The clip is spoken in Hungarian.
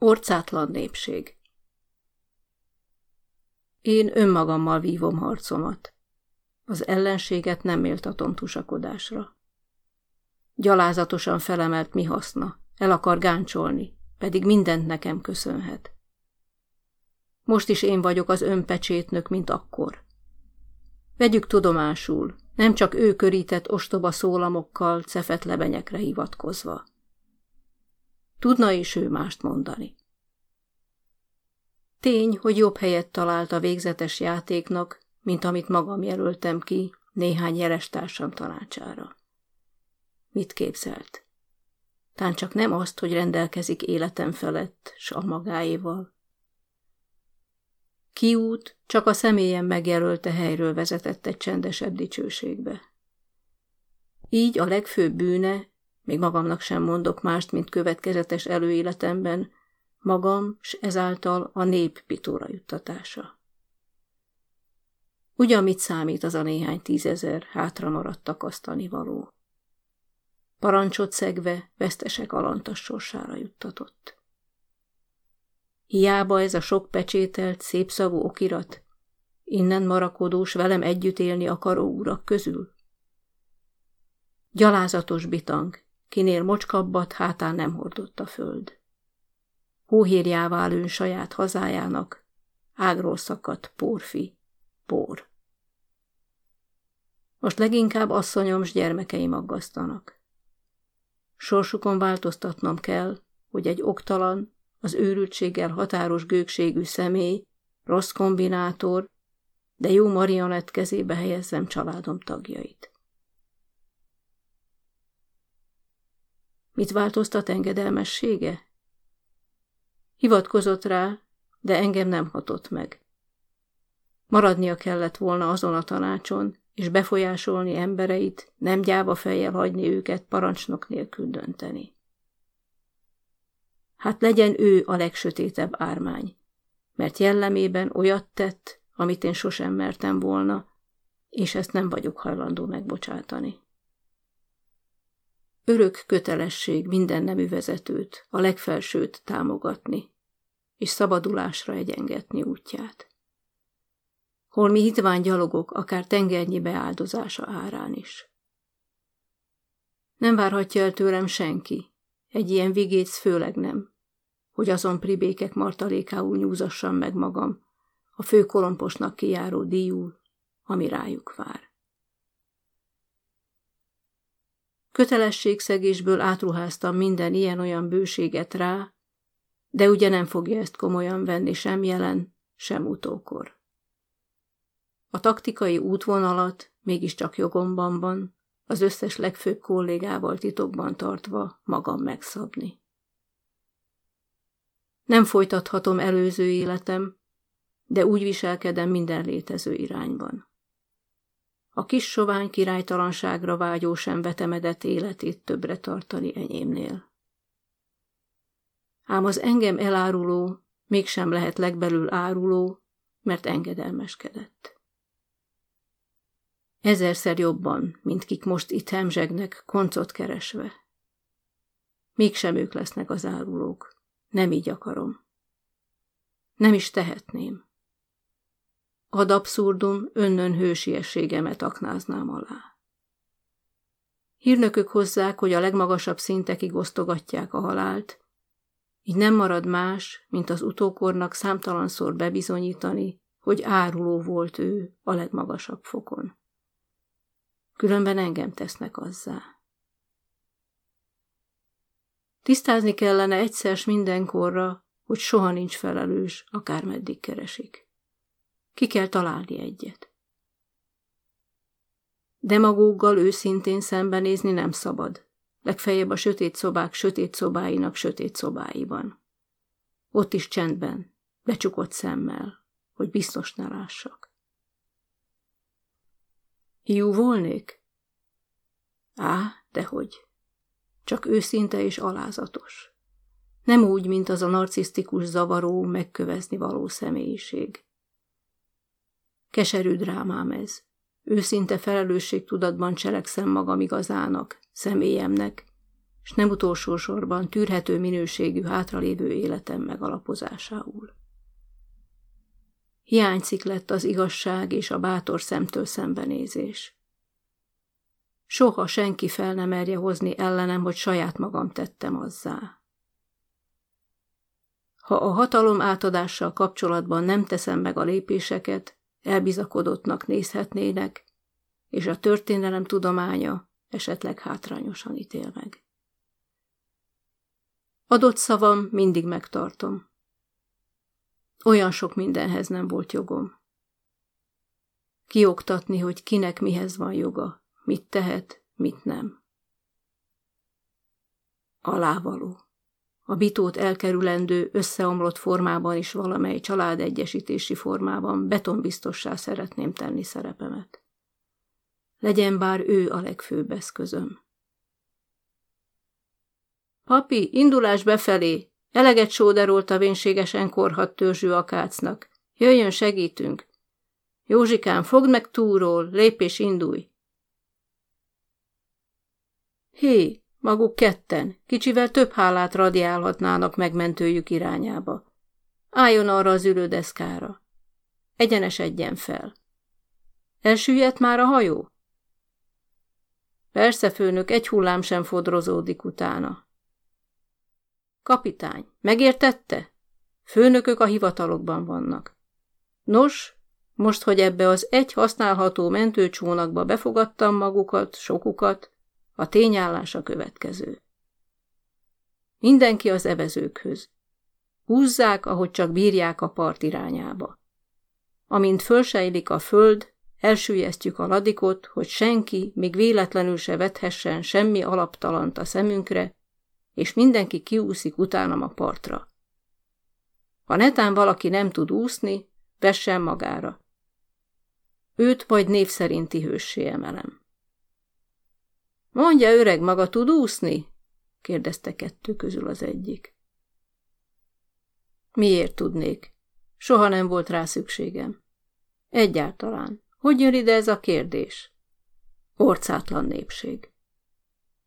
Orcátlan népség Én önmagammal vívom harcomat. Az ellenséget nem méltatom tusakodásra. Gyalázatosan felemelt mi haszna, el akar gáncsolni, pedig mindent nekem köszönhet. Most is én vagyok az önpecsétnök, mint akkor. Vegyük tudomásul, nem csak ő körített ostoba szólamokkal, cefet lebenyekre hivatkozva. Tudna is ő mást mondani. Tény, hogy jobb helyet talált a végzetes játéknak, mint amit magam jelöltem ki néhány jelestársam tanácsára. Mit képzelt? Tán csak nem azt, hogy rendelkezik életem felett, s a magáéval. Kiút csak a személyen megjelölte helyről vezetett egy csendesebb dicsőségbe. Így a legfőbb bűne, még magamnak sem mondok mást, mint következetes előéletemben, magam, s ezáltal a nép pitóra juttatása. Ugyan mit számít az a néhány tízezer hátra maradt takasztani való? Parancsot szegve vesztesek alantas sorsára juttatott. Hiába ez a sok pecsételt, szépszavú okirat, innen marakodós velem együtt élni akaró urak közül? Gyalázatos bitang, kinél mocskabbat hátán nem hordott a föld. Hóhírjává lőn saját hazájának, ágról szakadt porfi, por. Most leginkább asszonyom s gyermekeim aggasztanak. Sorsukon változtatnom kell, hogy egy oktalan, az őrültséggel határos gőgségű személy, rossz kombinátor, de jó marionett kezébe helyezzem családom tagjait. Mit változtat engedelmessége? Hivatkozott rá, de engem nem hatott meg. Maradnia kellett volna azon a tanácson, és befolyásolni embereit, nem gyáva fejjel hagyni őket parancsnok nélkül dönteni. Hát legyen ő a legsötétebb ármány, mert jellemében olyat tett, amit én sosem mertem volna, és ezt nem vagyok hajlandó megbocsátani. Örök kötelesség minden nemű vezetőt, a legfelsőt támogatni, és szabadulásra egyengetni útját. Holmi hitvány gyalogok akár tengernyi beáldozása árán is. Nem várhatja el tőlem senki, egy ilyen vigéc főleg nem, hogy azon pribékek martalékául nyúzassam meg magam, a főkolomposnak kijáró díjul, ami rájuk vár. Kötelességszegésből átruháztam minden ilyen-olyan bőséget rá, de ugye nem fogja ezt komolyan venni sem jelen, sem utókor. A taktikai útvonalat mégiscsak jogomban van, az összes legfőbb kollégával titokban tartva magam megszabni. Nem folytathatom előző életem, de úgy viselkedem minden létező irányban. A kis sovány királytalanságra vágyó sem vetemedett életét többre tartani enyémnél. Ám az engem eláruló mégsem lehet legbelül áruló, mert engedelmeskedett. Ezerszer jobban, mint kik most itt hemzsegnek, koncot keresve. Mégsem ők lesznek az árulók. Nem így akarom. Nem is tehetném. Ad abszurdum önnön hősiességemet aknáznám alá. Hírnökök hozzák, hogy a legmagasabb szintekig osztogatják a halált, így nem marad más, mint az utókornak számtalanszor bebizonyítani, hogy áruló volt ő a legmagasabb fokon. Különben engem tesznek azzá. Tisztázni kellene egyszer mindenkorra, hogy soha nincs felelős, akármeddig keresik. Ki kell találni egyet. Demagóggal őszintén szembenézni nem szabad, legfeljebb a sötét szobák sötét szobáinak sötét szobáiban. Ott is csendben, becsukott szemmel, hogy biztos ne lássak. Jó volnék? Á, dehogy csak őszinte és alázatos. Nem úgy, mint az a narcisztikus, zavaró, megkövezni való személyiség. Keserű drámám ez. Őszinte felelősségtudatban cselekszem magam igazának, személyemnek, s nem utolsó sorban tűrhető minőségű hátralévő életem megalapozásául. Hiányzik lett az igazság és a bátor szemtől szembenézés. Soha senki fel nem merje hozni ellenem, hogy saját magam tettem azzá. Ha a hatalom átadással kapcsolatban nem teszem meg a lépéseket, elbizakodottnak nézhetnének, és a történelem tudománya esetleg hátrányosan ítél meg. Adott szavam mindig megtartom. Olyan sok mindenhez nem volt jogom. Kioktatni, hogy kinek mihez van joga, mit tehet, mit nem. Alávaló. A bitót elkerülendő, összeomlott formában is valamely családegyesítési formában betonbiztossá szeretném tenni szerepemet. Legyen bár ő a legfőbb eszközöm. Papi, indulás befelé! Eleget sóderolt a vénségesen korhat törzsű akácnak. Jöjjön, segítünk! Józsikám, fogd meg túról, lép és indulj! Hé, maguk ketten, kicsivel több hálát radiálhatnának megmentőjük irányába. Álljon arra az ülődeszkára. Egyenesedjen fel. Elsüllyedt már a hajó? Persze, főnök, egy hullám sem fodrozódik utána. Kapitány, megértette? Főnökök a hivatalokban vannak. Nos, most, hogy ebbe az egy használható mentőcsónakba befogadtam magukat, sokukat, a tényállás a következő. Mindenki az evezőkhöz. Húzzák, ahogy csak bírják a part irányába. Amint fölsejlik a föld, elsüllyesztjük a ladikot, hogy senki, még véletlenül se vethessen semmi alaptalant a szemünkre, és mindenki kiúszik utánam a partra. Ha netán valaki nem tud úszni, vessen magára. Őt majd név szerinti hőssé emelem. Mondja, öreg, maga tud úszni? kérdezte kettő közül az egyik. Miért tudnék? Soha nem volt rá szükségem. Egyáltalán. Hogy jön ide ez a kérdés? Orcátlan népség.